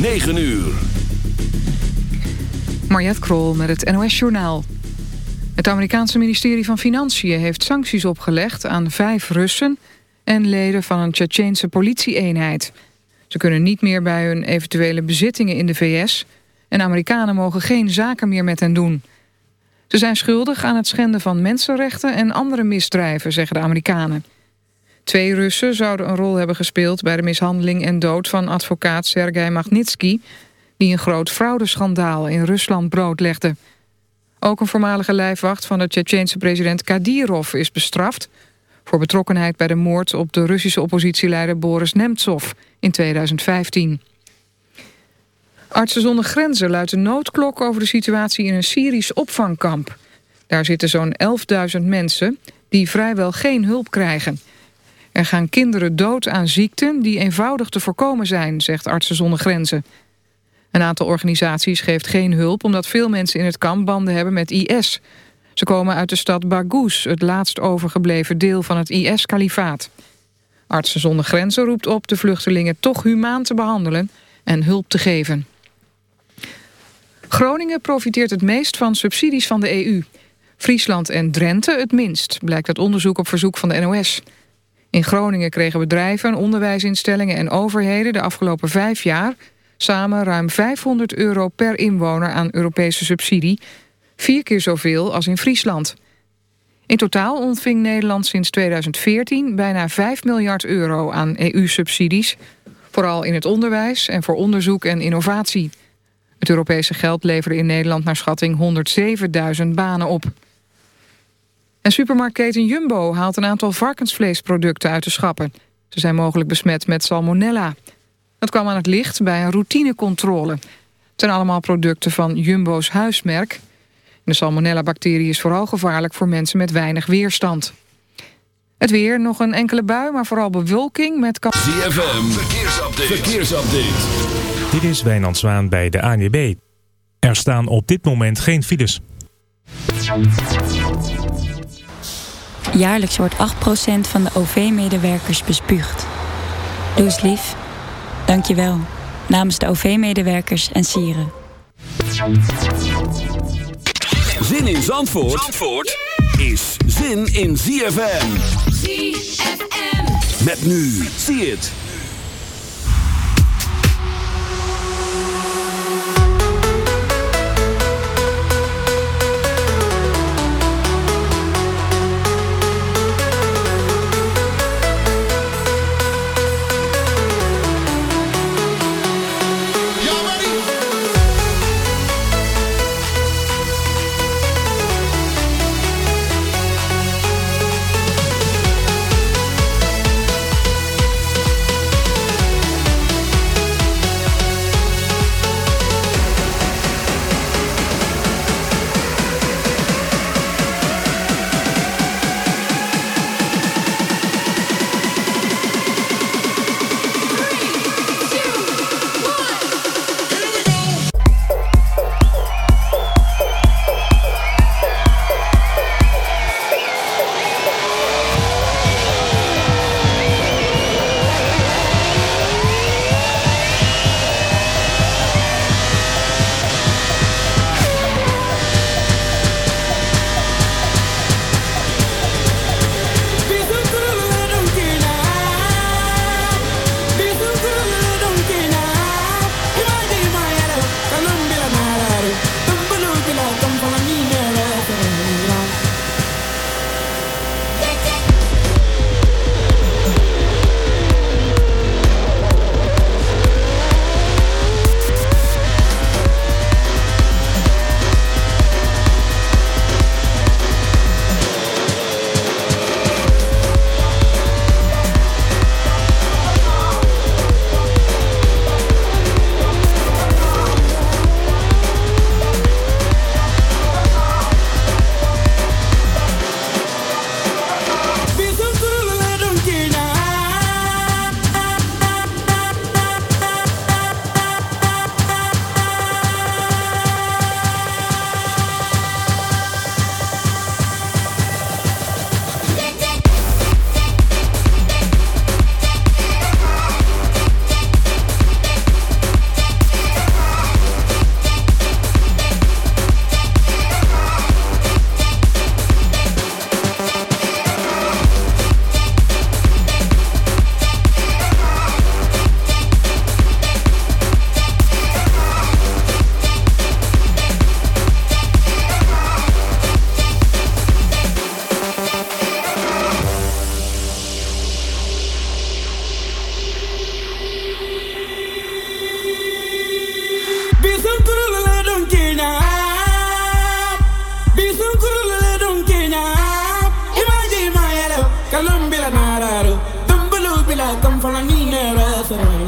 9 uur. Mariette Krol met het NOS Journaal. Het Amerikaanse ministerie van Financiën heeft sancties opgelegd aan vijf Russen... en leden van een Tsjetsjeense politie-eenheid. Ze kunnen niet meer bij hun eventuele bezittingen in de VS... en Amerikanen mogen geen zaken meer met hen doen. Ze zijn schuldig aan het schenden van mensenrechten en andere misdrijven, zeggen de Amerikanen. Twee Russen zouden een rol hebben gespeeld bij de mishandeling en dood van advocaat Sergei Magnitsky, die een groot fraudeschandaal in Rusland broodlegde. Ook een voormalige lijfwacht van de Tsjetsjeense president Kadyrov is bestraft... voor betrokkenheid bij de moord op de Russische oppositieleider Boris Nemtsov in 2015. Artsen zonder grenzen luidt een noodklok over de situatie in een Syrisch opvangkamp. Daar zitten zo'n 11.000 mensen die vrijwel geen hulp krijgen... Er gaan kinderen dood aan ziekten die eenvoudig te voorkomen zijn, zegt Artsen zonder Grenzen. Een aantal organisaties geeft geen hulp omdat veel mensen in het kamp banden hebben met IS. Ze komen uit de stad Baghouz, het laatst overgebleven deel van het IS-kalifaat. Artsen zonder Grenzen roept op de vluchtelingen toch humaan te behandelen en hulp te geven. Groningen profiteert het meest van subsidies van de EU. Friesland en Drenthe het minst, blijkt uit onderzoek op verzoek van de NOS. In Groningen kregen bedrijven, onderwijsinstellingen en overheden de afgelopen vijf jaar samen ruim 500 euro per inwoner aan Europese subsidie, vier keer zoveel als in Friesland. In totaal ontving Nederland sinds 2014 bijna 5 miljard euro aan EU-subsidies, vooral in het onderwijs en voor onderzoek en innovatie. Het Europese geld leverde in Nederland naar schatting 107.000 banen op. En supermarktketen Jumbo haalt een aantal varkensvleesproducten uit de schappen. Ze zijn mogelijk besmet met salmonella. Dat kwam aan het licht bij een routinecontrole. Het zijn allemaal producten van Jumbo's huismerk. De salmonella-bacterie is vooral gevaarlijk voor mensen met weinig weerstand. Het weer, nog een enkele bui, maar vooral bewolking met... ZFM, verkeersupdate. verkeersupdate. Dit is Wijnand Zwaan bij de ANWB. Er staan op dit moment geen files. Jaarlijks wordt 8% van de OV-medewerkers bespuugd. Doe eens lief. Dank je wel. Namens de OV-medewerkers en sieren. Zin in Zandvoort, Zandvoort is zin in ZFM. ZFM. Met nu. Zie het. Colombia, Nararo. Dumbulu, Bila, come follow me, Narasaro.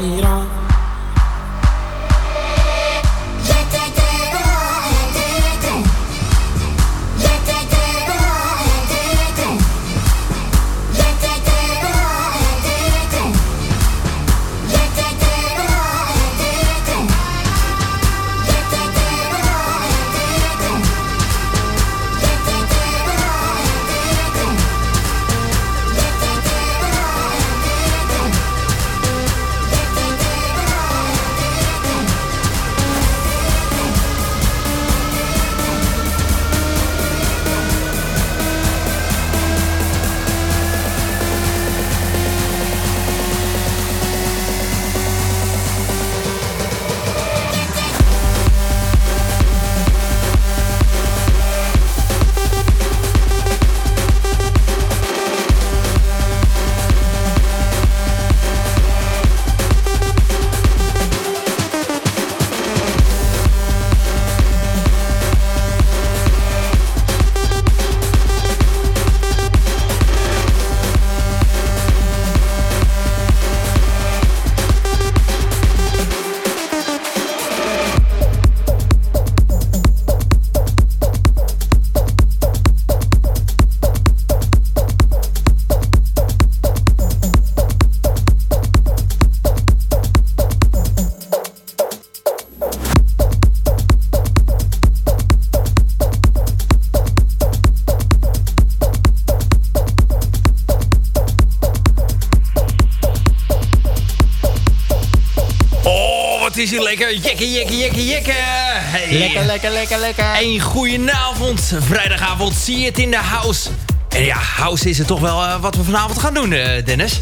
Is hier lekker. Jekke, jekke, jekke, jekke. Hey. Lekker, lekker, lekker, lekker. Een goedenavond. Vrijdagavond zie je het in de house. En ja, house is het toch wel uh, wat we vanavond gaan doen, uh, Dennis.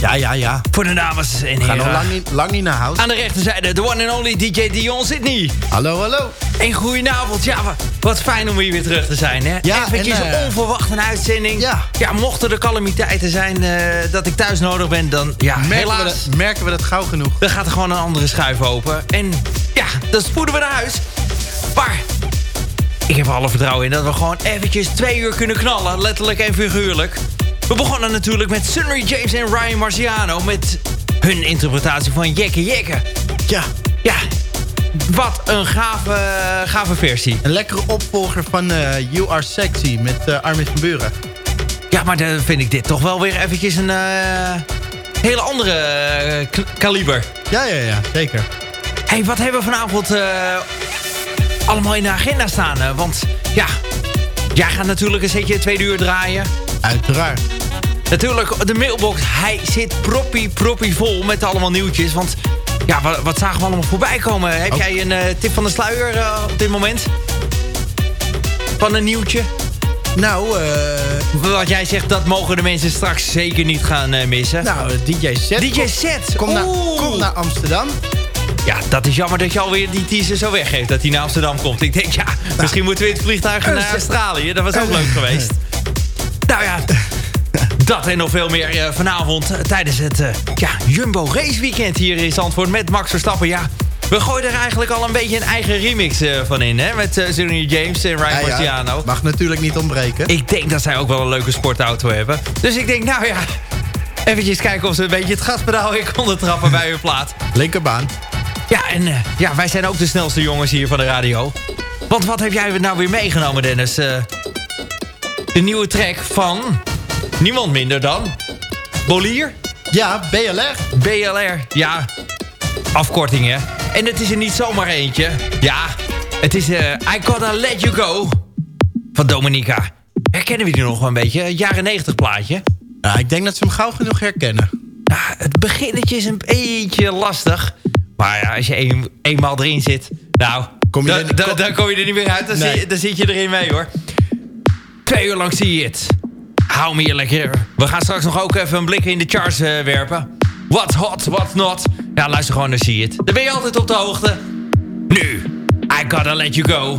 Ja, ja, ja. Voor de dames en heren. We gaan nog lang niet, lang niet naar house. Aan de rechterzijde, de one and only DJ Dion Sydney. Hallo, hallo. Een goedenavond. Ja, wat fijn om hier weer terug te zijn. Hè? Ja, Eventjes en, uh, onverwacht een uitzending. Ja. ja, mochten er calamiteiten zijn uh, dat ik thuis nodig ben, dan ja, merken helaas. We dat, merken we dat gauw genoeg. Dan gaat er gewoon een andere schuif open. En ja, dan spoeden we naar huis. Maar ik heb er alle vertrouwen in dat we gewoon eventjes twee uur kunnen knallen. Letterlijk en figuurlijk. We begonnen natuurlijk met Sunny James en Ryan Marciano... met hun interpretatie van Jekke Jekke. Ja. Ja, wat een gave, gave versie. Een lekkere opvolger van uh, You Are Sexy met uh, Armin van Buren. Ja, maar dan vind ik dit toch wel weer eventjes een uh, hele andere kaliber. Ja, ja, ja, zeker. hey, wat hebben we vanavond allemaal in de agenda staan? Want ja, jij gaat natuurlijk een setje tweede uur draaien. Uiteraard. Natuurlijk, de mailbox, hij zit proppie, proppie vol met allemaal nieuwtjes. Want ja, wat, wat zagen we allemaal voorbij komen? Heb Oh. jij een uh, tip van de sluier uh, op dit moment? Van een nieuwtje? Nou, uh, Wat jij zegt, dat mogen de mensen straks zeker niet gaan missen. Nou, DJ Set. DJ Set. Kom, naar, kom naar Amsterdam. Ja, dat is jammer dat je alweer die teaser zo weggeeft dat hij naar Amsterdam komt. Ik denk, ja, nou, misschien moeten we in het vliegtuig naar Australië. Dat was ook leuk geweest. Nou ja, dat en nog veel meer uh, vanavond uh, tijdens het uh, ja, Jumbo Race Weekend hier in Zandvoort met Max Verstappen. Ja, we gooien er eigenlijk al een beetje een eigen remix van in, hè? Met uh, James en Ryan ja, Marciano. Ja, mag natuurlijk niet ontbreken. Ik denk dat zij ook wel een leuke sportauto hebben. Dus ik denk, nou ja, eventjes kijken of ze een beetje het gaspedaal weer konden trappen bij hun plaat. Linkerbaan. Ja, en uh, ja, wij zijn ook de snelste jongens hier van de radio. Want wat heb jij nou weer meegenomen, Dennis? De nieuwe track van niemand minder dan Bolier? Ja, BLR. BLR, ja. Afkorting, hè. En het is er niet zomaar eentje. Ja, het is uh, I Gotta Let You Go van Dominica. Herkennen we die nog wel een beetje? Jaren 90 plaatje. Ja, ik denk dat ze hem gauw genoeg herkennen. Ja, het beginnetje is een beetje lastig. Maar ja, als je een, eenmaal erin zit... Nou, kom je er, dan kom je er niet meer uit. Dan, nee. zit, dan zit je erin mee, hoor. Twee uur lang zie je het. Hou me hier lekker. We gaan straks nog ook even een blik in de charts uh, werpen. What's hot, what's not. Ja, luister gewoon naar zie je het. Dan ben je altijd op de hoogte. Nu, I gotta let you go.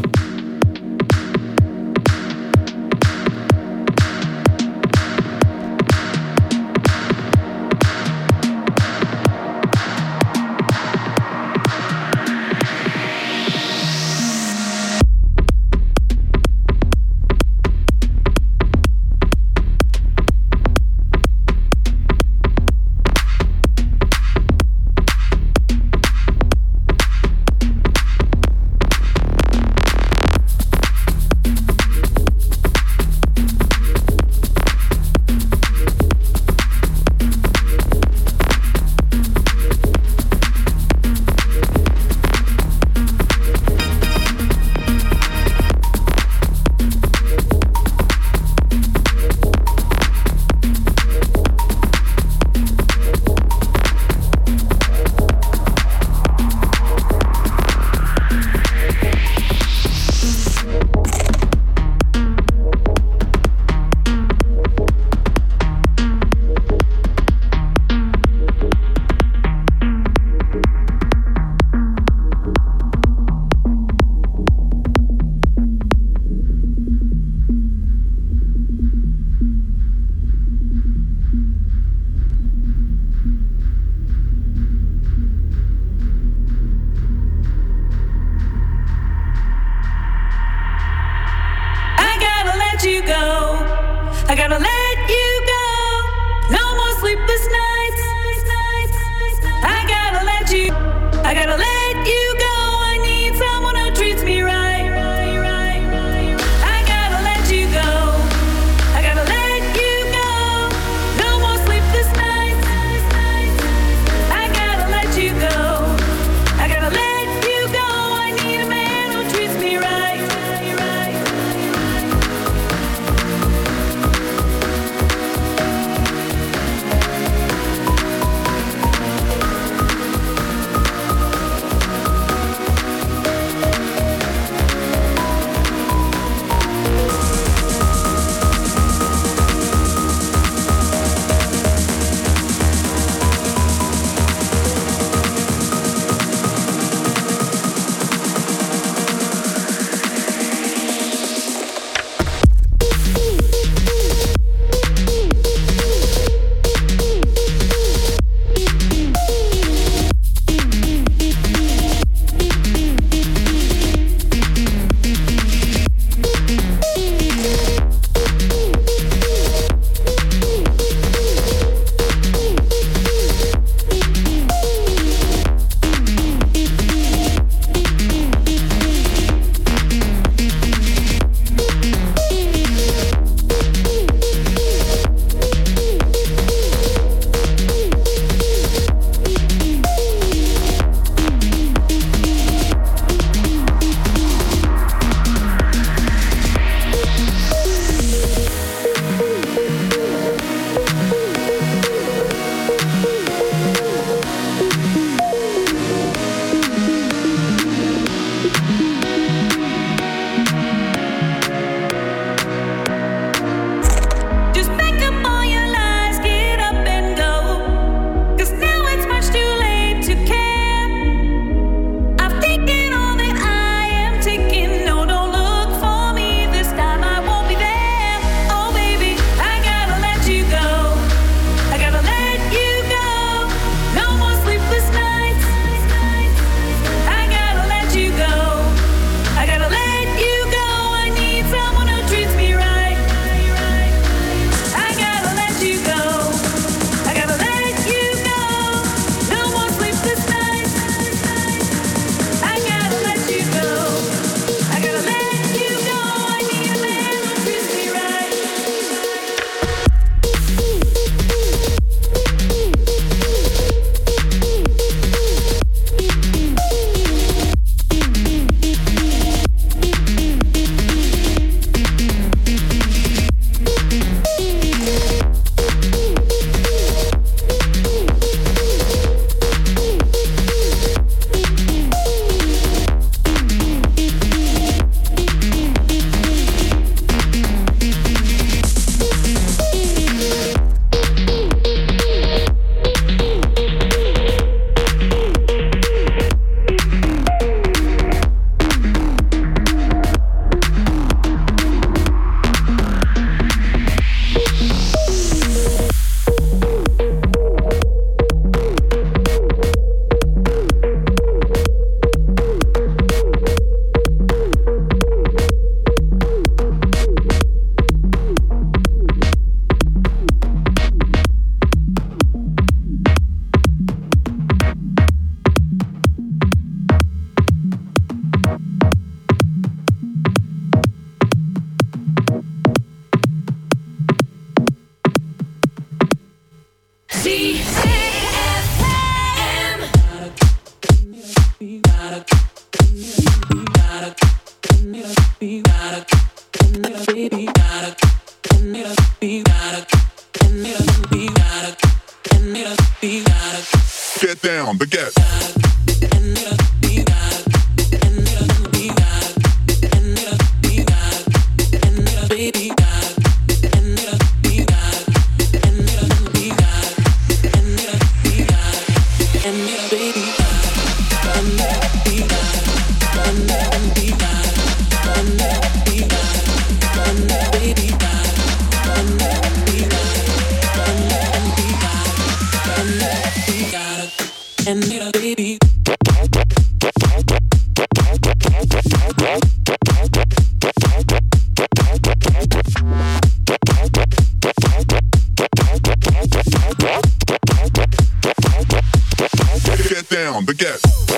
down, the get.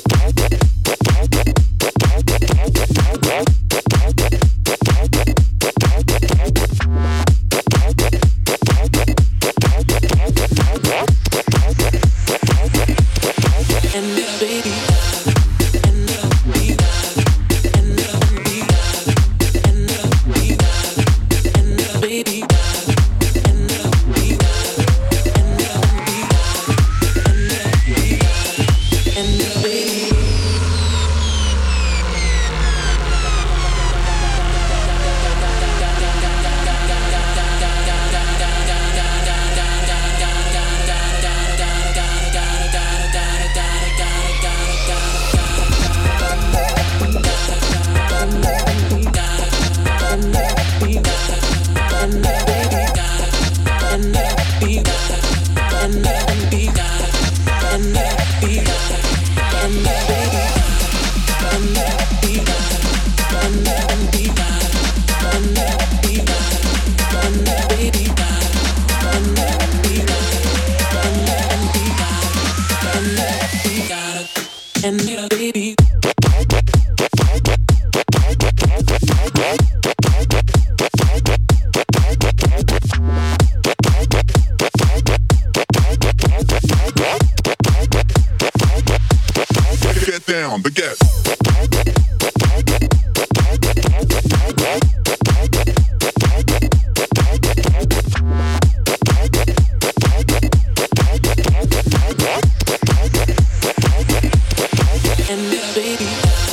and this baby.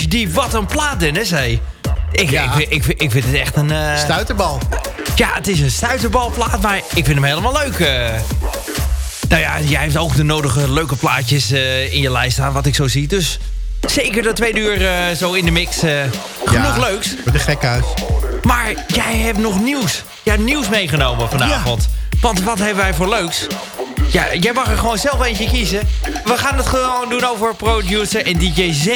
Die wat een plaat, Dennis. Hey. Ik, ik, ik, ik, vind het echt een... Uh... Stuiterbal. Ja, het is een stuiterbalplaat, maar ik vind hem helemaal leuk. Uh... Nou ja, jij hebt ook de nodige leuke plaatjes uh, in je lijst staan, wat ik zo zie. Dus zeker dat twee uur zo in de mix. genoeg ja, leuks. Met een gekhuis. Maar jij hebt nog nieuws. Jij hebt nieuws meegenomen vanavond. Ja. Want wat hebben wij voor leuks? Ja, jij mag er gewoon zelf eentje kiezen. We gaan het gewoon doen over producer en DJ Z.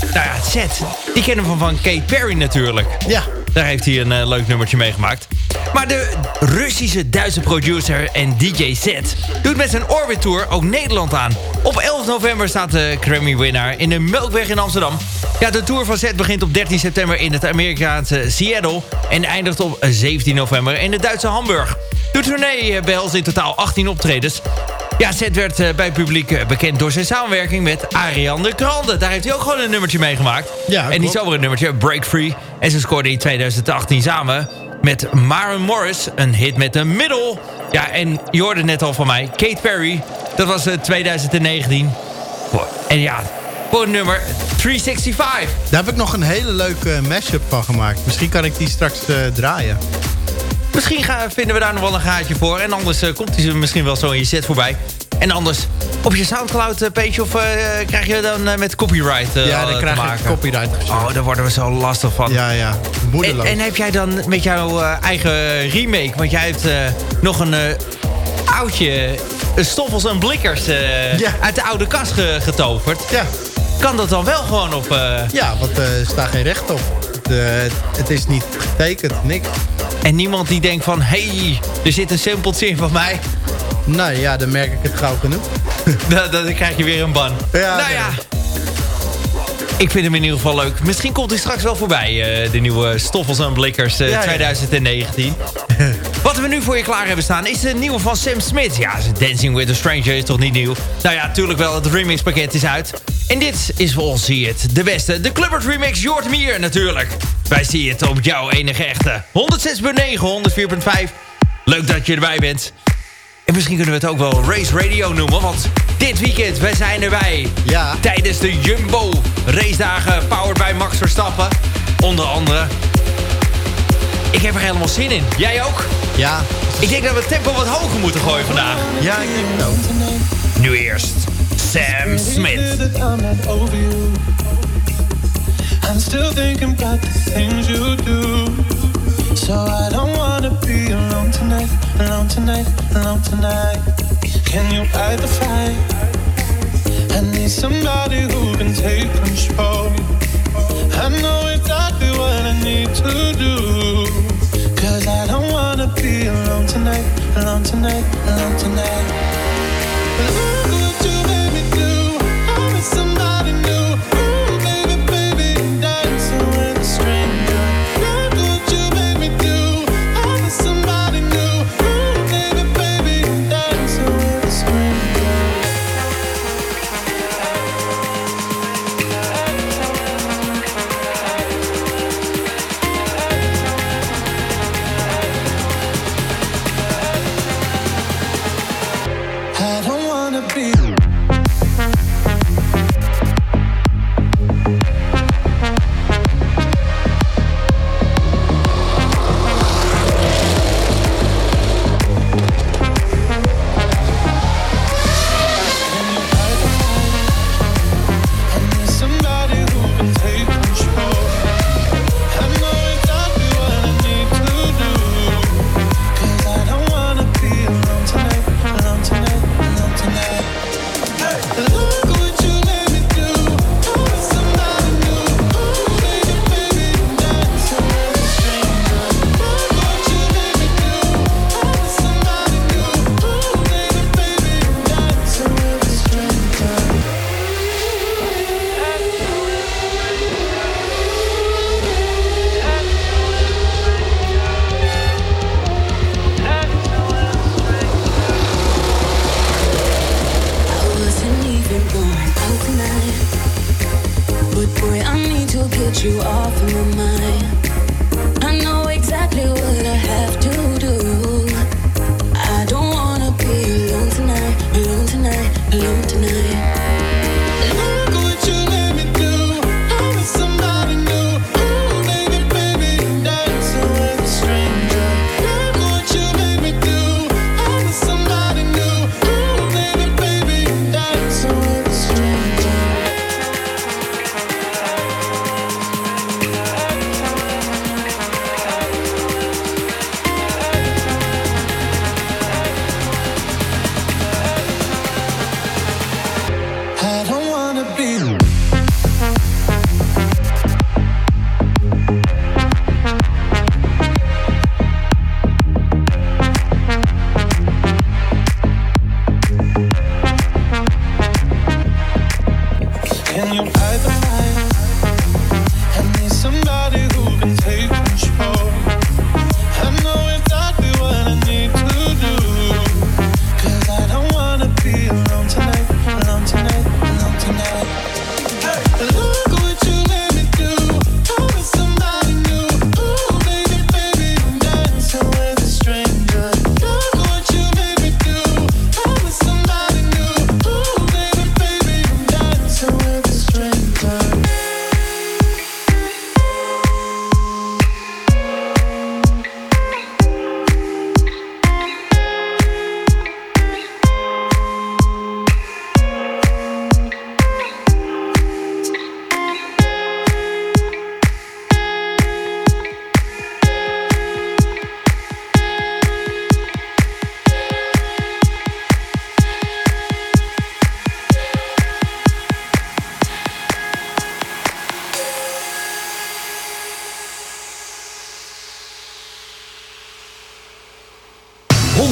Nou ja, Zet, die kennen we van Kate Perry natuurlijk. Ja. Daar heeft hij een uh, leuk nummertje meegemaakt. Maar de Russische Duitse producer en DJ Z doet met zijn Orbit Tour ook Nederland aan. Op 11 november staat de Grammy-winnaar in de Melkweg in Amsterdam. Ja, de tour van Z begint op 13 september in het Amerikaanse Seattle... en eindigt op 17 november in het Duitse Hamburg. De tournee eh, behelst in totaal 18 optredens. Ja, Zet werd uh, bij het publiek uh, bekend door zijn samenwerking met Ariane Grande. Daar heeft hij ook gewoon een nummertje mee gemaakt. Ja, en zomaar een nummertje, Break Free. En ze scoorde in 2018 samen met Maren Morris. Een hit met een middel. Ja, en je hoorde net al van mij, Kate Perry. Dat was uh, 2019. En ja, voor nummer 365. Daar heb ik nog een hele leuke mashup van gemaakt. Misschien kan ik die straks draaien. Misschien gaan, vinden we daar nog wel een gaatje voor. En anders uh, komt hij misschien wel zo in je set voorbij. En anders op je Soundcloud-page eh, of uh, krijg je dan met copyright Ja, dan krijg je copyright Oh, daar worden we zo lastig van. Ja, ja. En, en, heb jij dan met jouw eigen remake... want jij hebt nog een oudje... stoffels en blikkers uit de oude kast getoverd. Ja. Kan dat dan wel gewoon op... Ja, want er staat geen recht op. Het is niet getekend, niks. En niemand die denkt van... hé, hey, er zit een sampletje in van mij. Nou ja, dan merk ik het gauw genoeg. dan, dan krijg je weer een ban. Ja, nou ja. Ik vind hem in ieder geval leuk. Misschien komt hij straks wel voorbij, uh, de nieuwe Stoffels en Blikkers uh, ja, 2019. Wat we nu voor je klaar hebben staan is de nieuwe van Sam Smith. Ja, Dancing with a Stranger is toch niet nieuw? Nou ja, natuurlijk wel, het remixpakket is uit. En dit is volgens zie het de beste. De Clubbert Remix, Jort Mier natuurlijk. Wij zien het op jouw enige echte. 106.9, 104.5. Leuk dat je erbij bent. En misschien kunnen we het ook wel Race Radio noemen. Want dit weekend, wij zijn erbij. Ja. Tijdens de Jumbo race dagen powered bij Max Verstappen. Onder andere. Ik heb er helemaal zin in. Jij ook? Ja. Ik denk dat we het tempo wat hoger moeten gooien vandaag. Ja, ik denk het ook. Nu eerst Sam Smith. I'm still thinking about the things you do. So I don't wanna be alone tonight, alone tonight, alone tonight. Can you fight the fight? I need somebody who can take control. I know exactly what I need to do. Cause I don't wanna be alone tonight, alone tonight, alone tonight.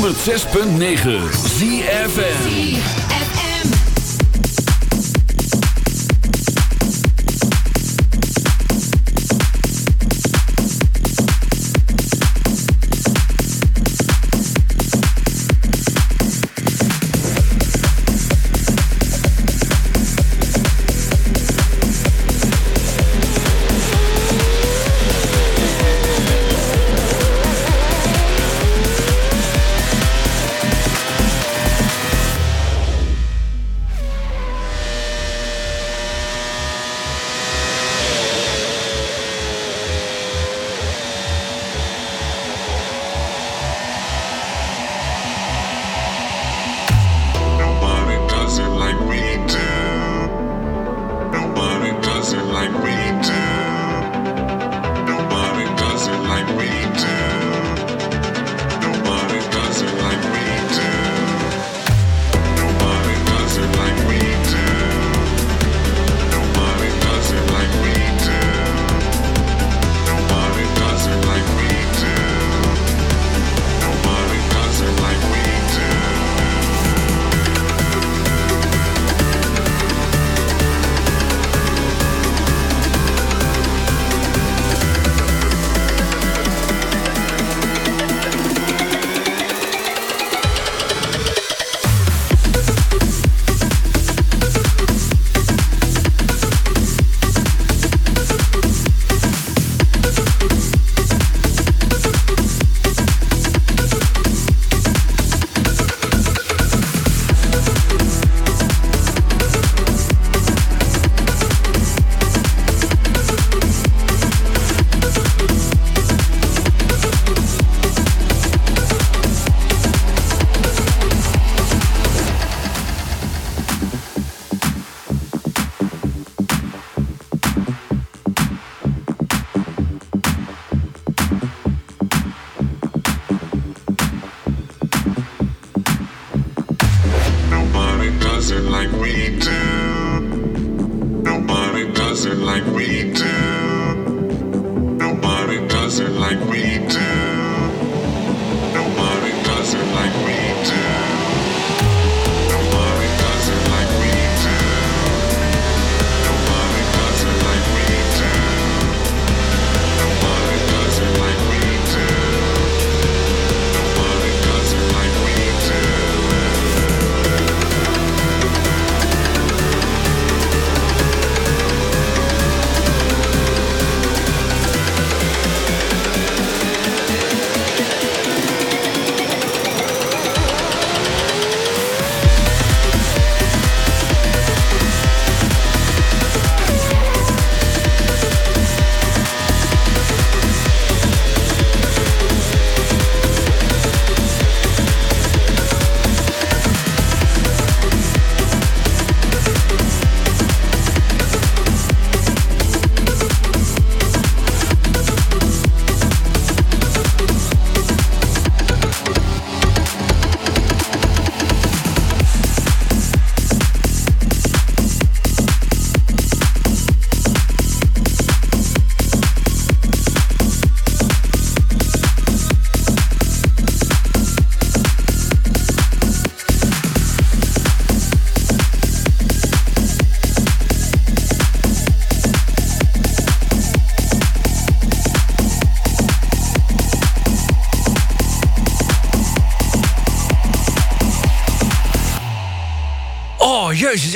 106.9 ZFN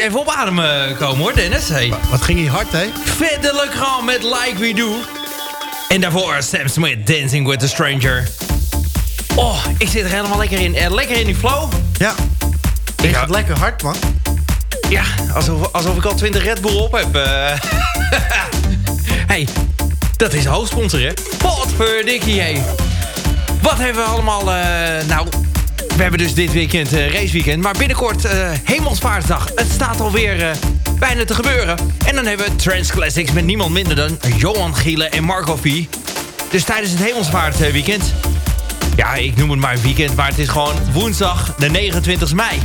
even op adem eh, komen hoor, Dennis. Hey. Wat ging hier hard, hè? Verder Legrand met Like We Do. En daarvoor Sam Smith, Dancing with a Stranger. Oh, ik zit er helemaal lekker in. Eh, lekker in die flow. Ja. Ik ga- gaat lekker hard, man. Ja, alsof, alsof ik al 20 Red Bull op heb. eh. hey, dat is hoofdsponsor, hè? Potverdikkie, hé. Wat hebben we allemaal... eh, nou, we hebben dus dit weekend eh, raceweekend. Maar binnenkort Hemelsvaartsdag. Het staat alweer eh, bijna te gebeuren. En dan hebben we Trans Classics met niemand minder dan Johan Gielen en Marco V. Dus tijdens het Hemelsvaartweekend... Ja, ik noem het maar weekend, maar het is gewoon woensdag de 29 mei.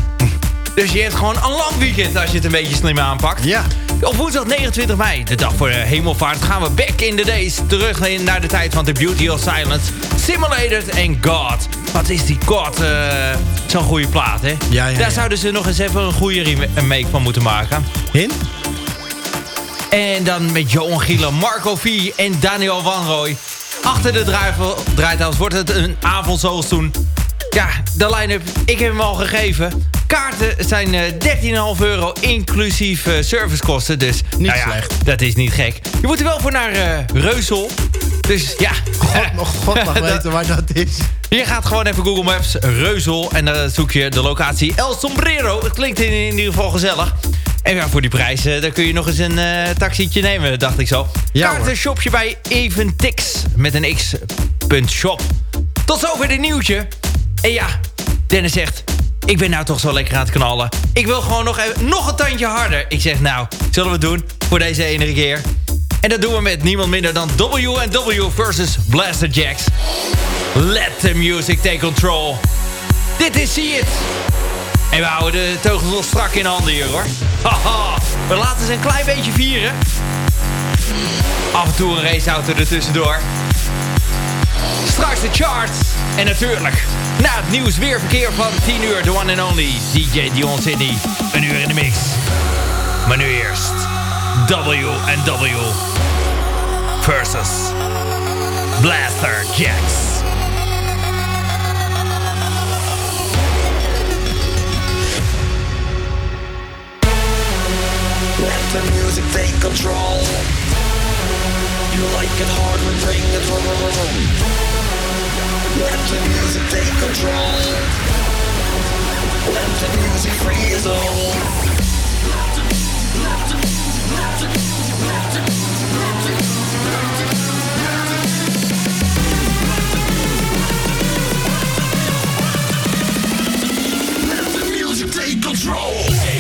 Dus je hebt gewoon een lang weekend als je het een beetje slim aanpakt. Ja. Op woensdag 29 mei, de dag voor de hemelvaart, gaan we back in the days. Terug naar de tijd van The Beauty of Silence, Simulated en God. Wat is die God, eh, zo'n goede plaat, hè? Ja, ja, Daar ja. zouden ze nog eens even een goede remake van moeten maken. Hin? En dan met Johan Gielen, Marco V en Daniel Wanrooy. Achter de draaitafels wordt het een avond zoals toen. Ja, de line-up, ik heb hem al gegeven. Kaarten zijn eh, 13,5 euro inclusief eh, servicekosten. Dus Niet nou ja, slecht. dat is niet gek. Je moet er wel voor naar eh Reusel. Dus ja, God, nog God mag weten waar dat is. je gaat gewoon even Google Maps, Reuzel. En dan zoek je de locatie El Sombrero. Het klinkt in, in ieder geval gezellig. En ja, voor die prijs, eh, dan kun je nog eens een eh taxietje nemen, dacht ik zo. Ja, Kaarten hoor. shop je bij Eventix met een x.shop. Tot zover dit nieuwtje. En ja, Dennis zegt... Ik ben nou toch zo lekker aan het knallen. Ik wil gewoon nog, even, nog een tandje harder. Ik zeg nou, zullen we het doen voor deze enige keer? En dat doen we met niemand minder dan W&W versus Blaster Jacks. Let the music take control. Dit is See It. En we houden de teugels nog strak in handen hier hoor. Haha, we laten ze een klein beetje vieren. Af en toe een raceauto ertussendoor. Straks de charts. En natuurlijk, na het nieuws weer verkeer van 10 uur, de one and only DJ Dion Sydney. Een uur in de mix. Maar nu eerst W&W versus Blaster Jacks. Let the music take control. You like it hard, we bring it home. Let the music take control. Let the music free us all. Control.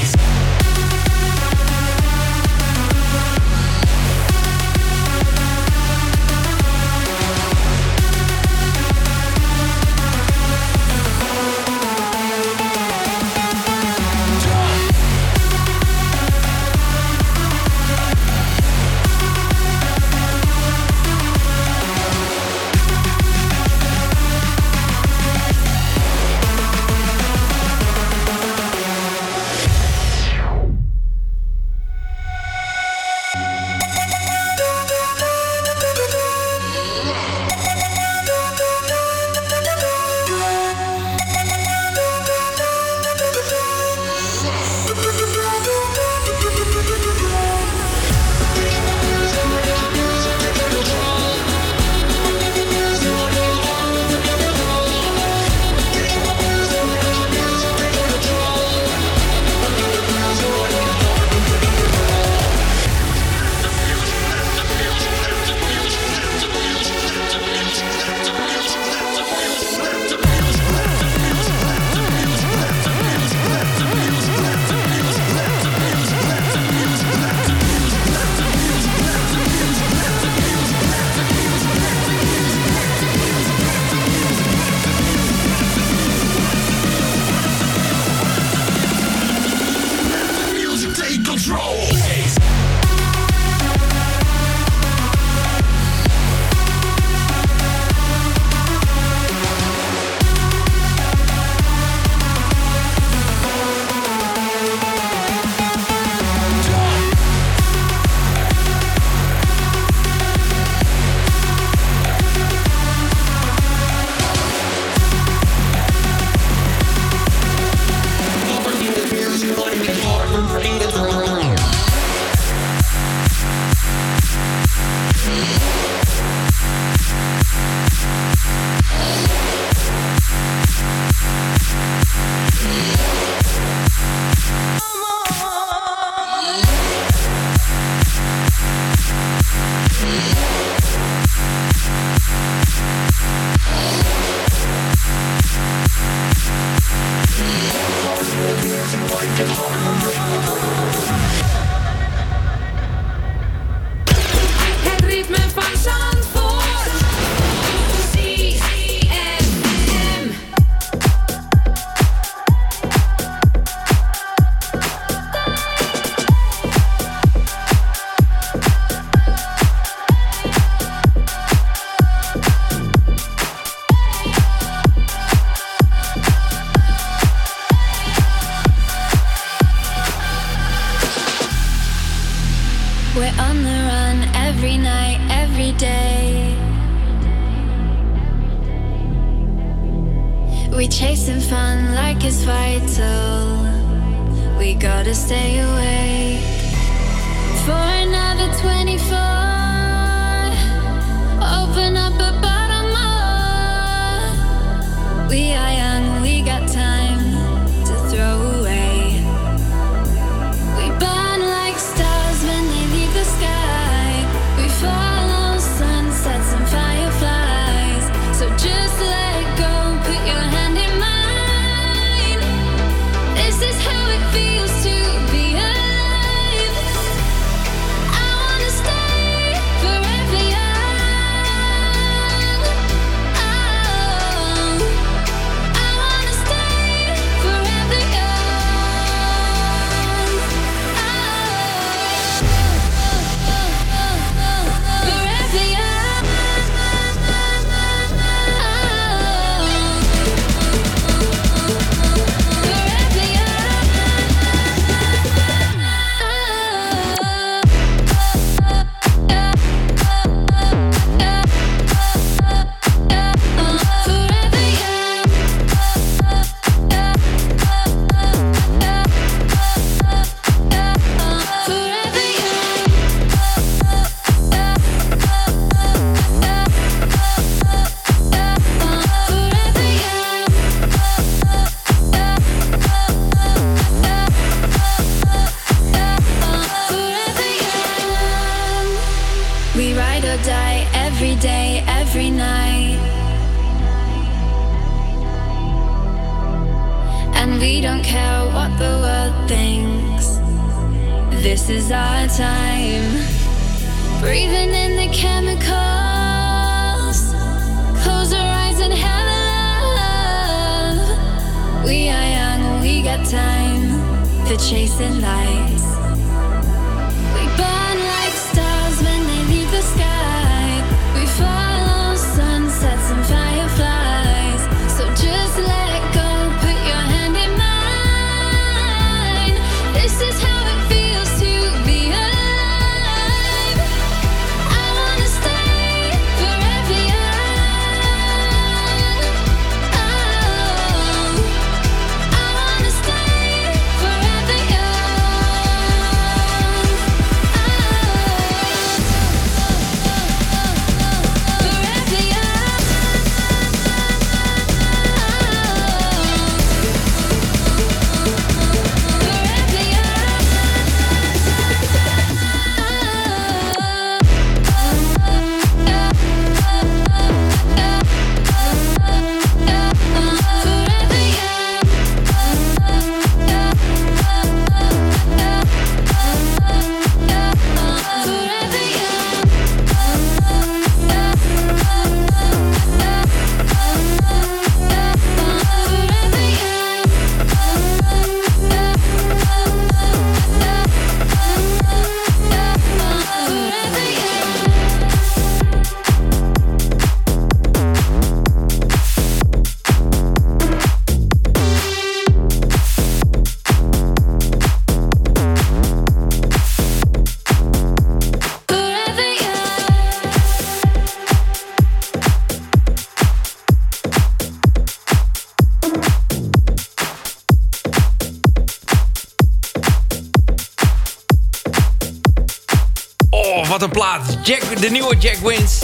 De nieuwe Jack Wins.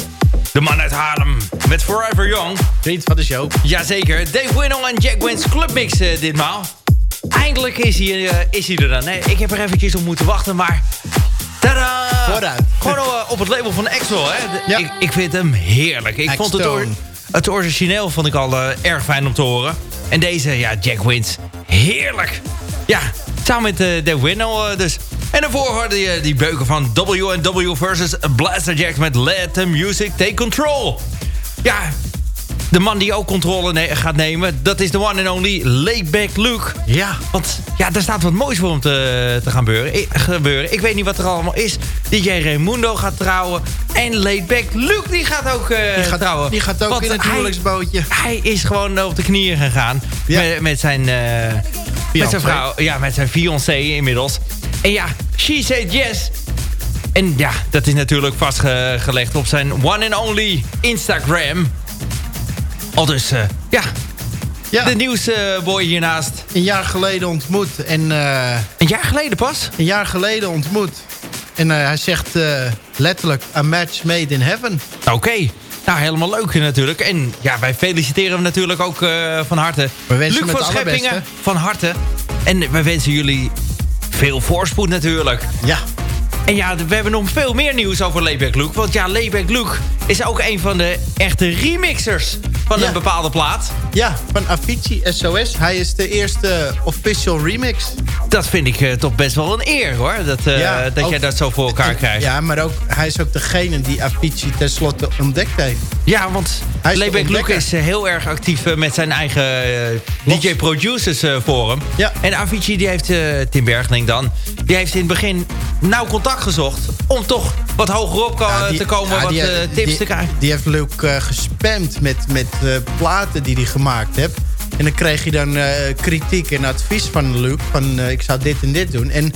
De man uit Haarlem. Met Forever Young. Vriend van de show. Jazeker. Dave Winnel en Jack Wins Clubmix eh, ditmaal. Eindelijk is hij, eh, is hij er dan. hè. Ik heb er eventjes op moeten wachten, maar... Tadaa! Vooruit. Gewoon eh, op het label van Axel, hè. De- Ja. Ik, ik vind hem heerlijk. Ik vond het, or- het origineel vond ik al erg fijn om te horen. En deze, ja, Jack Wins. Heerlijk. Ja, samen met Dave Winnel eh, dus. En daarvoor hoorde je die beuken van W&W versus Blaster Jack met Let the Music Take Control. Ja, de man die ook controle ne- gaat nemen, dat is de one and only Laidback Luke. Ja. Want ja, er staat wat moois voor hem te, te gaan gebeuren. Ik, gebeuren. Ik weet niet wat er allemaal is. DJ Raimundo gaat trouwen. En Laidback Luke die gaat ook eh, Die gaat, trouwen. die gaat ook Want in het hij- huwelijksbootje. Hij is gewoon op de knieën gegaan. Ja. Met, met zijn... eh, met zijn vrouw, ja, met zijn fiancé inmiddels. En ja, she said yes. En ja, dat is natuurlijk vastgelegd op zijn one and only Instagram. Al dus, eh, ja, Ja, de nieuwsboy hiernaast. een jaar geleden ontmoet. En eh, Een jaar geleden pas. een jaar geleden ontmoet. En eh, hij zegt letterlijk... A match made in heaven. Oké. Nou, helemaal leuk natuurlijk. En ja, wij feliciteren hem natuurlijk ook van harte. We wensen Luc van. Scheppingen, van harte. En wij wensen jullie veel voorspoed natuurlijk. Ja, En ja, we hebben nog veel meer nieuws over Layback Luke. Want ja, Layback Luke is ook een van de echte remixers van Ja. een bepaalde plaat. ja, van Avicii SOS. Hij is de eerste official remix. Dat vind ik eh, toch best wel een eer hoor. Dat, eh, Ja, dat ook- jij dat zo voor elkaar En- krijgt. Ja, Ja, maar ook, hij is ook degene die Avicii tenslotte ontdekt heeft. want Hij is de Layback Luke is eh, heel erg actief eh, met zijn eigen eh, Los. DJ-producers eh, forum. Ja. En Avicii, die heeft, Tim Bergling dan... die heeft in het begin nauw contact gezocht... om toch wat hoger op ko- Ja, die- te komen, ja, wat die- tips die- te krijgen. Die heeft Luke gespamd met, met platen die hij gemaakt heeft. En dan kreeg hij dan eh, kritiek en advies van Luke. Van eh, ik zou dit en dit doen. En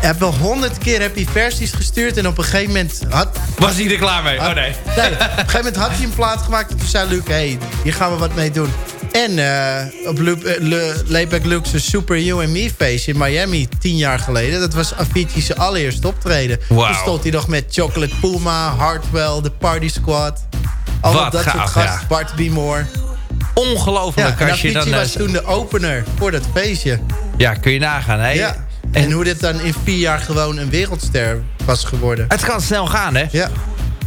heeft wel honderd keer heb hij versies gestuurd. En op een gegeven moment had... Was hij er klaar mee? Oh had- nee. op een gegeven moment had hij een plaat gemaakt. En toen zei Luke, hé, hey, hier gaan we wat mee doen. En eh, op Luke, Le- Layback Luke's Super You and Me feest in Miami tien jaar geleden. Dat was Avicii's allereerste optreden. Wauw. Toen stond hij nog met Chocolate Puma, Hardwell, The Party Squad. Wat dat soort gaaf, gasten. ja. Bart B. Moore. Ja, Ongelooflijk en als je dan... eh, was toen de opener voor dat feestje. Ja, kun je nagaan. Hè? Ja. En hoe dit dan in vier jaar gewoon een wereldster was geworden. Het kan snel gaan, hè? Ja.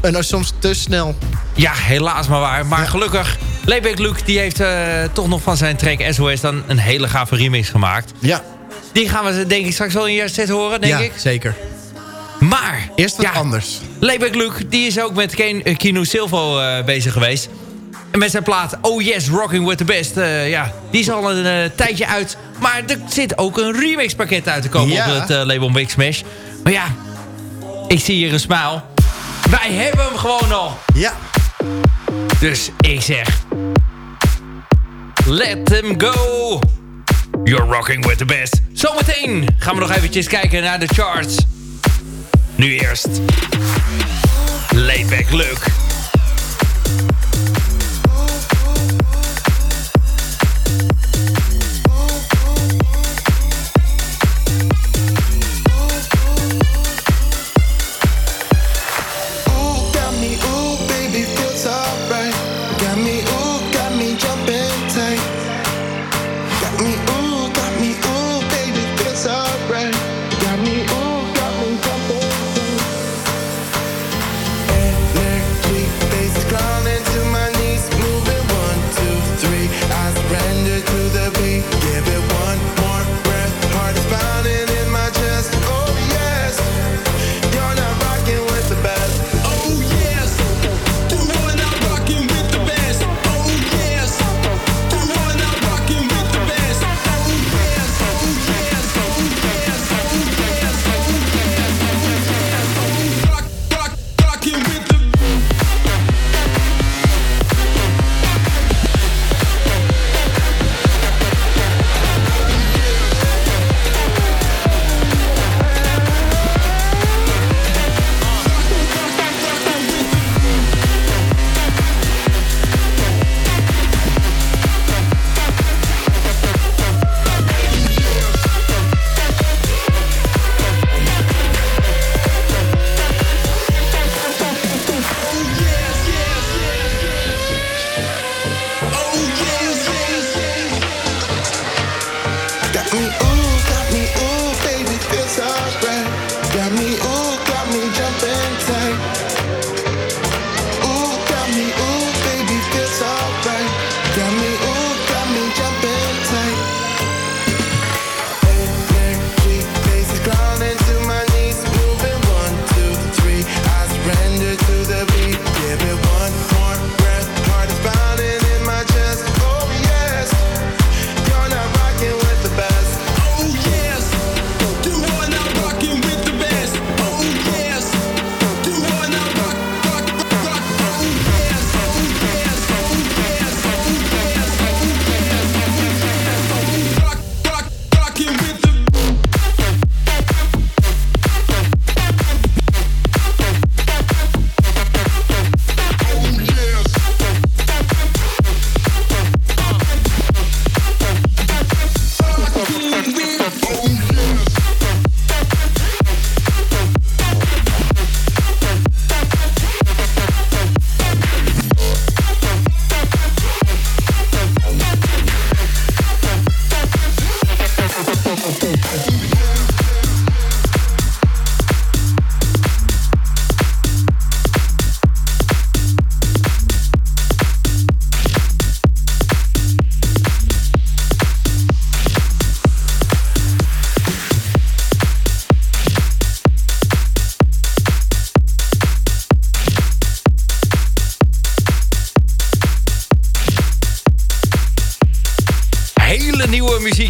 En dan soms te snel. Ja, helaas maar waar. Maar Ja. gelukkig, Layback Luke die heeft eh, toch nog van zijn track SOS dan een hele gave remix gemaakt. Ja, Die gaan we denk ik straks wel in je set horen, denk ja ik. zeker. Maar, Eerst wat ja, anders. Layback Luke die is ook met eh, Kino Silvo eh, bezig geweest. En met zijn plaat Oh Yes, Rocking With The Best. eh, ja, die is al een eh, tijdje uit. Maar er zit ook een remixpakket uit te komen Ja. op het eh, label Big Smash. Maar ja, ik zie hier een smile. Wij hebben hem gewoon nog. Ja. Dus ik zeg... Let them go. You're rocking with the best. Zometeen gaan we nog eventjes kijken naar de charts. Nu eerst... Layback Luke.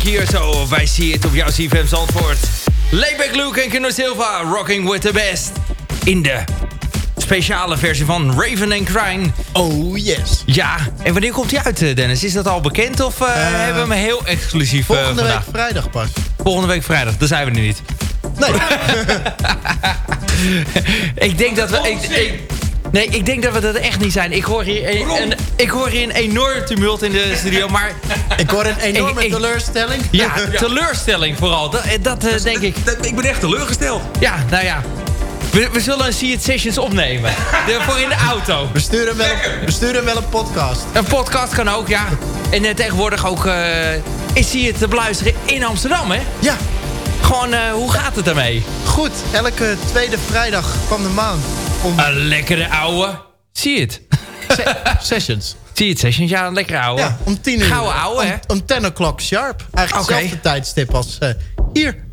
Hier zo. Wij zien het op jouw CFM Zandvoort. Layback Luke en Kino Silva, Rocking with the Best. In de speciale versie van Raven and Crime. Oh, yes. Ja, en wanneer komt die uit, eh, Dennis? Is dat al bekend of eh, hebben we hem heel exclusief eh, Volgende week vrijdag pas. Volgende week vrijdag, daar zijn we nu niet. Nee. Ik denk dat we... Ik, ik- nee, ik denk dat we dat echt niet zijn. Ik hoor hier een, een- ik hoor hier een enorm tumult in de studio, maar... Ik hoor een enorme Ik- ik- teleurstelling. Ja, teleurstelling vooral. Dat, eh, dat eh, denk ik. Ik ben echt teleurgesteld. Ja, nou ja. We, we zullen een See It Sessions opnemen. De- voor in de auto. We sturen, wel, we sturen wel een podcast. Een podcast kan ook, ja. En eh, tegenwoordig ook eh, is See It te beluisteren in Amsterdam, hè? Ja, Gewoon, eh, hoe gaat het daarmee? goed. Elke tweede vrijdag van de maand. Om Een lekkere ouwe. See It. sessions. See It Sessions, ja, een lekkere ouwe. Ja, om tien uur. Gouden ouwe, om, hè? Om 10 o'clock sharp. Eigenlijk Oké. hetzelfde tijdstip als eh, hier.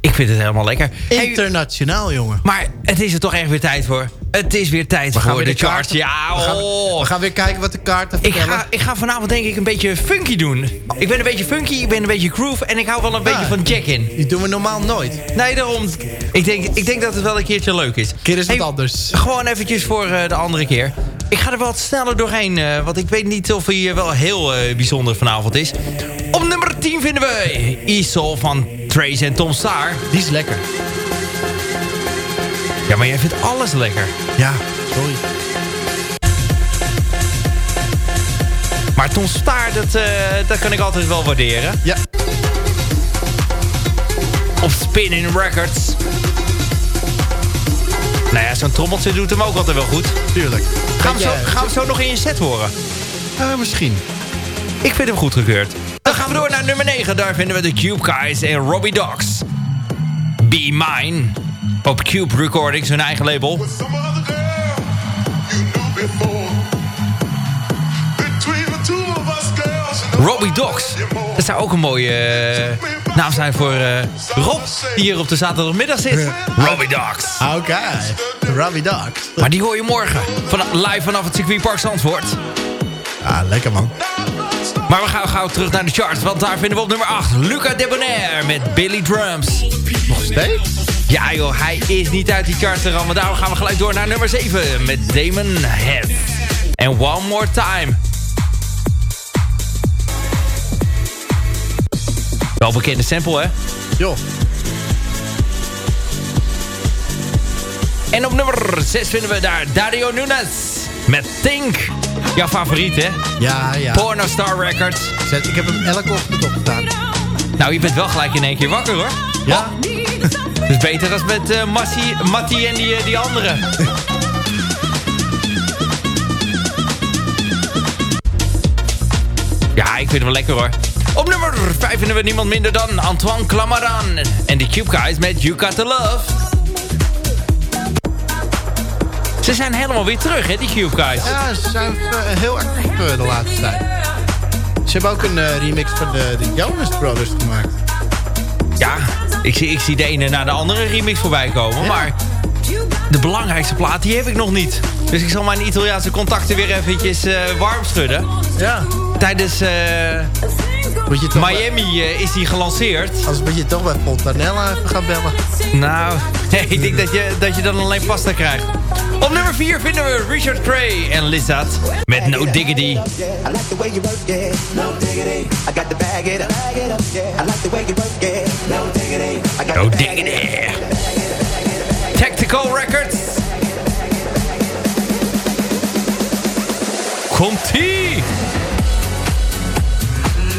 Ik vind het helemaal lekker. Internationaal, jongen. maar het is er toch echt weer tijd voor. Het is weer tijd We gaan voor weer de de charts. kaarten- Ja, we gaan, oh. we gaan weer kijken wat de kaarten Ik vertellen. ga, ik ga vanavond denk ik een beetje funky doen. Ik ben een beetje funky, ik ben een beetje groove en ik hou wel een beetje van Jack in. Die doen we normaal nooit. Nee, daarom. Ik denk, ik denk dat het wel een keertje leuk is. keer is het Hey, anders. Gewoon eventjes voor eh, de andere keer. Ik ga er wat sneller doorheen, eh, want ik weet niet of hij wel heel eh, bijzonder vanavond is. Op nummer 10 vinden we Isol van Trace en Tom Star. Die is lekker. Ja, maar jij vindt alles lekker. Ja, sorry. Maar Tom Star, dat, eh, dat kan ik altijd wel waarderen. Ja. Op Spinning Records. Nou ja, zo'n trommeltje doet hem ook altijd wel goed. Tuurlijk. Gaan we, zo, gaan we zo nog in je set horen? eh, misschien. Ik vind hem goedgekeurd. Dan gaan we door naar nummer 9. Daar vinden we de Cube Guys en Robbie Dogs. Be Mine. Op Cube Recordings, hun eigen label. Robbie Dogs. Dat zou ook een mooie eh, naam zijn voor eh, Rob, die hier op de zaterdagmiddag zit. Robbie Dogs. Oké. Robbie Dog. Maar die hoor je morgen. Van, live vanaf het circuitpark Zandvoort. Ah, lekker man. Maar we gaan gauw terug naar de charts. Want daar vinden we op nummer 8 Luca Debonair met Billy Drums. Nog steeds? Ja joh, hij is niet uit die charts te rammen. Daarom gaan we gelijk door naar nummer 7 met Damon Head. En One More Time. Wel bekende sample hè? Joh. En op nummer 6 vinden we daar Dario Nunes met Think. Jouw favoriet hè? Ja, ja. Porno Star Records. Zet- Ik heb hem elke ochtend opgestaan. Nou, je bent wel gelijk in één keer wakker hoor. Ja? Dus beter als met eh Massie, Mattie en die, eh, die andere. Ja, ik vind het wel lekker hoor. Op nummer 5 vinden we niemand minder dan Antoine Clamaran. En de Cube Guys met You Got The Love. Ze zijn helemaal weer terug hè, die Cube Guys. Ja, ze zijn eh, heel actief eh, de laatste tijd. Ze hebben ook een eh, remix van de, de Jonas Brothers gemaakt. Ja, ik zie, ik zie de ene na de andere remix voorbij komen. Ja. Maar de belangrijkste plaat, die heb ik nog niet. Dus ik zal mijn Italiaanse contacten weer eventjes warm schudden. Ja. Tijdens Moet je toch bij- Miami eh, is die gelanceerd. Als moet je toch bij Fontanella even gaan bellen. Nou, ik denk dat je, dat je dan alleen pasta krijgt. Op nummer 4 vinden we Richard Cray en Lizard met No Diggity. I like the way you work it, no diggity. I got to bag it up, bag it up, yeah. I like the way you work it, no diggity. I got No to bag it Diggity. Tactical Records. Komt-ie!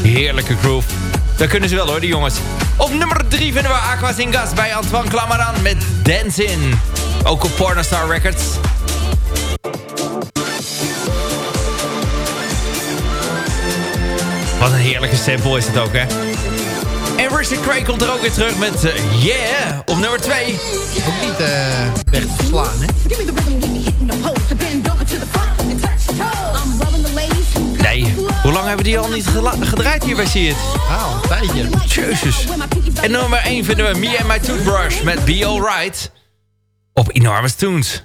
Heerlijke groove. Dat kunnen ze wel hoor, die jongens. Op nummer 3 vinden we Aqua Zingas bij Antoine Clamaran met Dance In. Ook op Pornostar Records. Wat een heerlijke sample is het ook, hè? En Richard Cray komt er ook weer terug met eh, Yeah op nummer 2. Ook niet eh, weg te slaan, hè? Nee, hoe lang hebben die al niet gedraaid hier bij het? Ah, een tijdje. En nummer 1 vinden we Me and My Toothbrush met Be Alright op Enormous Tunes.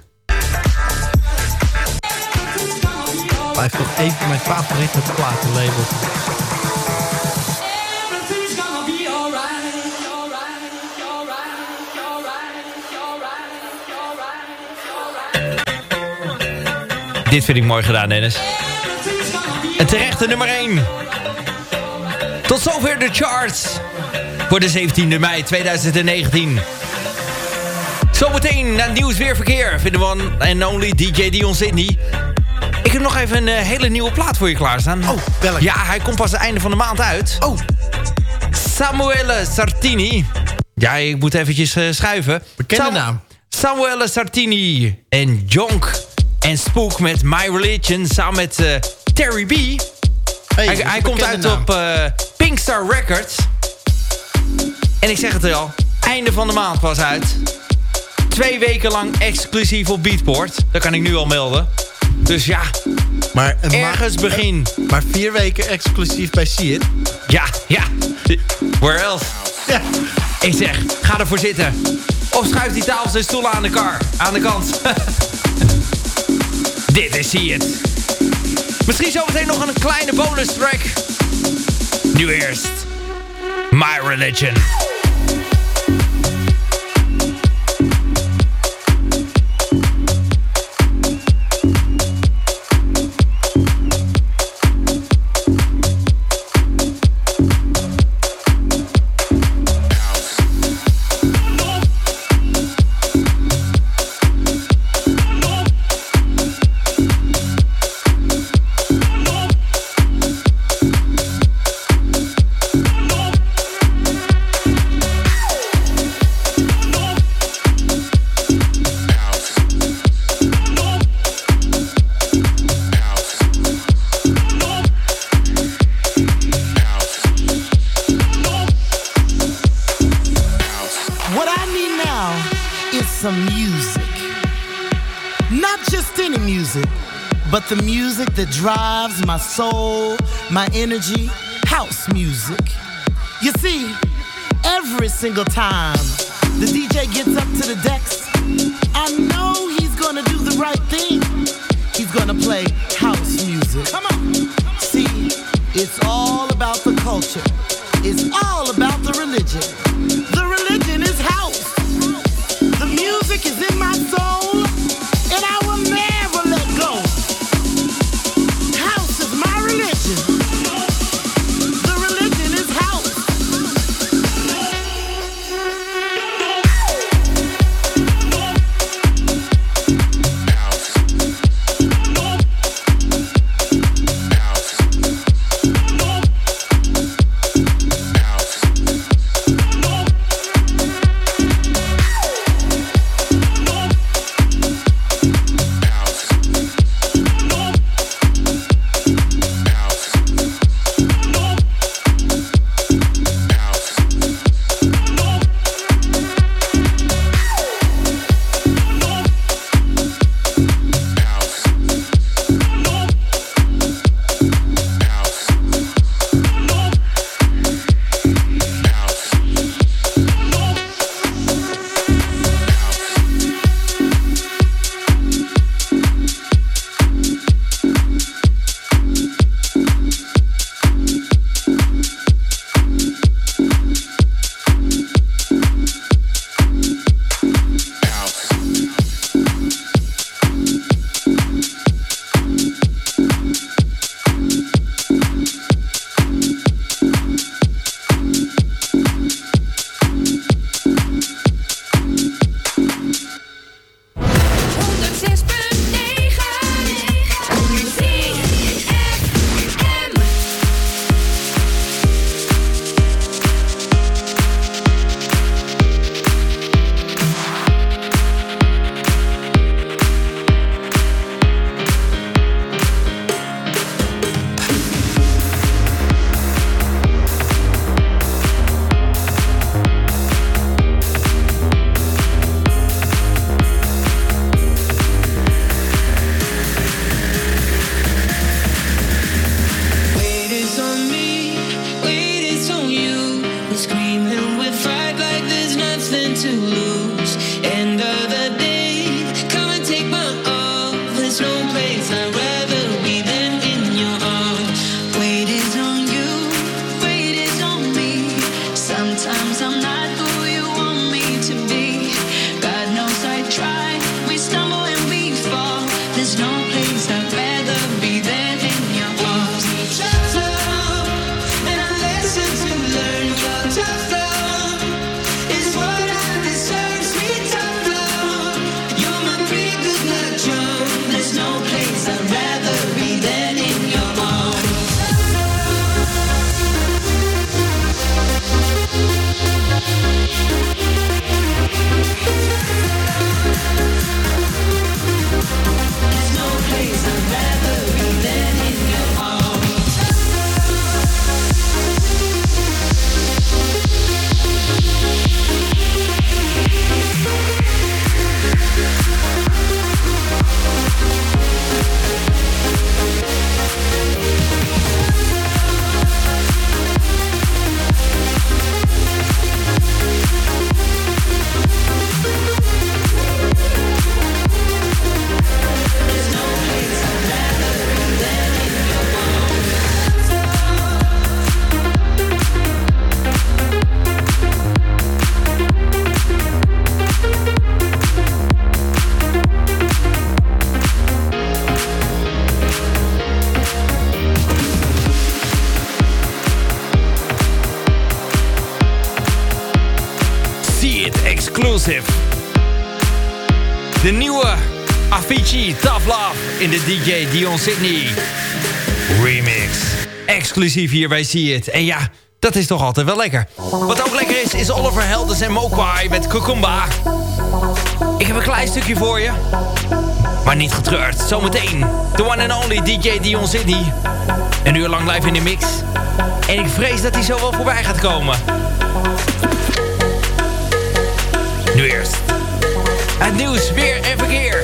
Blijft toch een van mijn favoriete platenlabels. Dit vind ik mooi gedaan, Dennis. En terechte nummer 1. Tot zover de charts. Voor de 17e mei 2019. Zometeen naar nieuws weer verkeer. Vinden we one and only DJ Dion Sydney. Ik heb nog even een eh, hele nieuwe plaat voor je klaarstaan. Oh, welk? Ja, hij komt pas het einde van de maand uit. Oh, Samuele Sartini. Ja, ik moet eventjes eh, schuiven. Bekende Sam- naam. Samuele Sartini en Jonk en Spook met My Religion samen met eh, Terry B. hey, Hij, hij komt uit naam. op eh, Pinkstar Records. En ik zeg het al, einde van de maand pas uit. Twee weken lang exclusief op Beatport. Dat kan ik nu al melden. Dus ja, Maar, ergens begin. maar vier weken exclusief bij See It. Ja, ja. Where else? Ja. Ik zeg, ga ervoor zitten. Of schuif die tafels en stoelen aan de kar. Aan de kant. Dit is See It. Misschien zometeen nog een kleine bonus track. Nu eerst. My Religion. Any music, but the music that drives my soul, my energy, house music. You see, every single time the DJ gets up to the decks, I know he's gonna do the right thing. He's gonna play house music. Come on. See, it's all DJ Dion Sydney remix. Exclusief hier bij See It. En ja, dat is toch altijd wel lekker. Wat ook lekker is, is Oliver Helders en Mokwai met Kukumba. Ik heb een klein stukje voor je. Maar niet getreurd. Zometeen. The one and only DJ Dion Sydney. Een uur lang live in de mix. En ik vrees dat hij zo wel voorbij gaat komen. Nu eerst. Het nieuws, weer en verkeer.